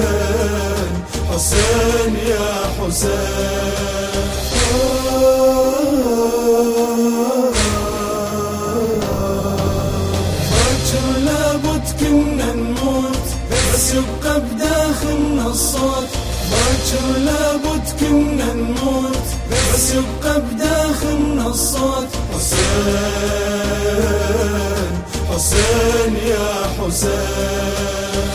حسين حسين يا حسين باكر لابد كنا نموت بس يبقى بداخلنا الصوت باكر لابد كنا نموت بس يبقى بداخلنا الصوت حسين حسين يا حسين.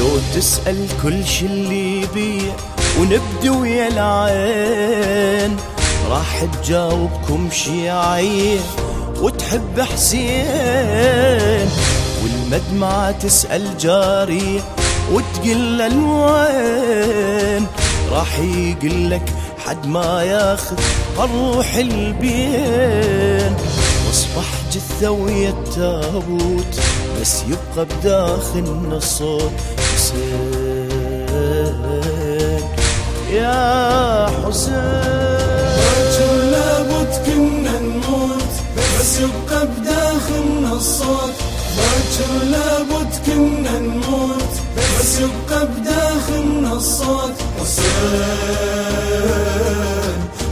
لو تسأل كل شي اللي بيه ونبدي ويا العين راح تجاوبكم شيعية وتحب حسين. والمدمعة تسأل جارية وتقل الوين راح يقلك حد ما ياخذ الروح البين. واصبح جثة ويا التابوت بس يبقى بداخلنا الصوت حسين يا حسين. لابد كنا نموت بس يبقى بداخلنا الصوت باكر لابد كنا نموت. بس يبقى بداخلنا الصوت حسين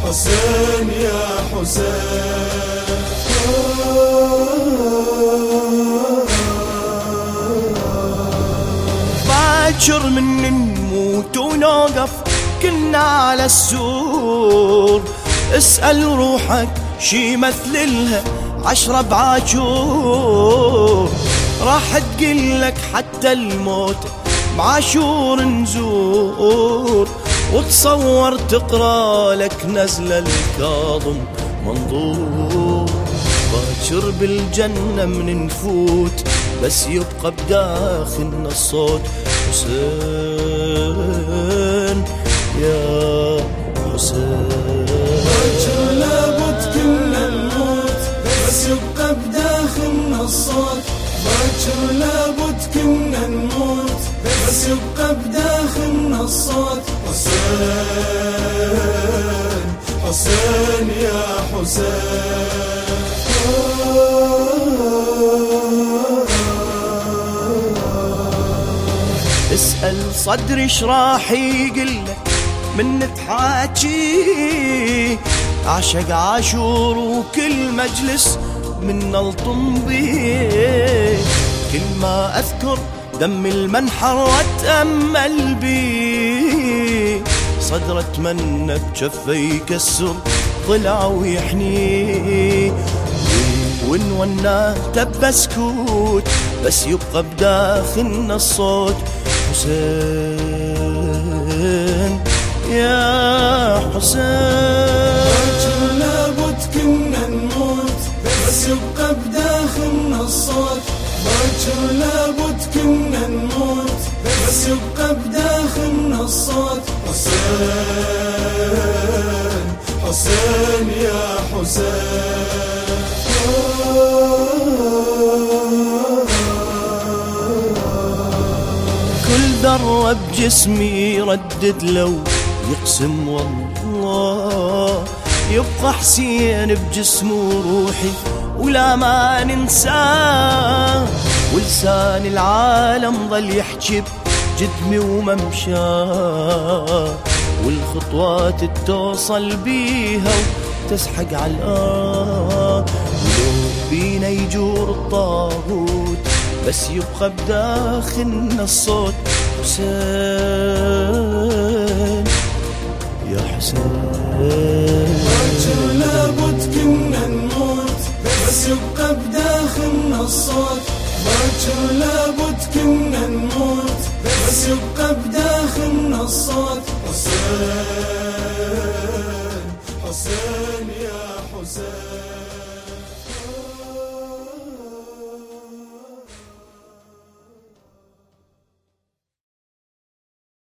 حسين يا حسين. باكر من نموت ونوقف كنا على السور اسأل روحك شي مثللها عشرة بعاشور راح تقلك حتى الموت بعاشور نزور وتصور تقرأ لك نزل الكاظم منظور. باكر بالجنة من نفوت بس يبقى بداخلنا الصوت. حسين يا حسين. باكر لابد كنا نموت بس يبقى بداخلنا الصوت. حسين حسين يا حسين. اسأل صدري راح يقلك من تحاكي؟ عشق عاشور وكل مجلس من نلطم بيه. كل ما أذكر دم المنحر وأتأمل بيه صدر أتمنى بجفه يكسر ضلع ويحنيه ونونا تب سكوت بس يبقى بداخلنا الصوت. حسين يا حسين. باكر لابد كنا نموت بس يبقى بداخلنا الصوت. حسين حسين يا كل ذرة بجسمي يردد لو يقسم والله. يبقى حسين بجسمه وروحي ولا ما ننساه. ولسان العالم ظل يحكي بجدمي وممشاه والخطوات توصل بيها وتسحق على الآه ولو بينا يجور الطاغوت بس يبقى بداخلنا الصوت حسين. يا حسين. باكر لابد كنا نموت بس يبقى بداخلنا الصوت باكر لابد كنا نموت بس يبقى بداخلنا الصوت حسين حسين يا حسين.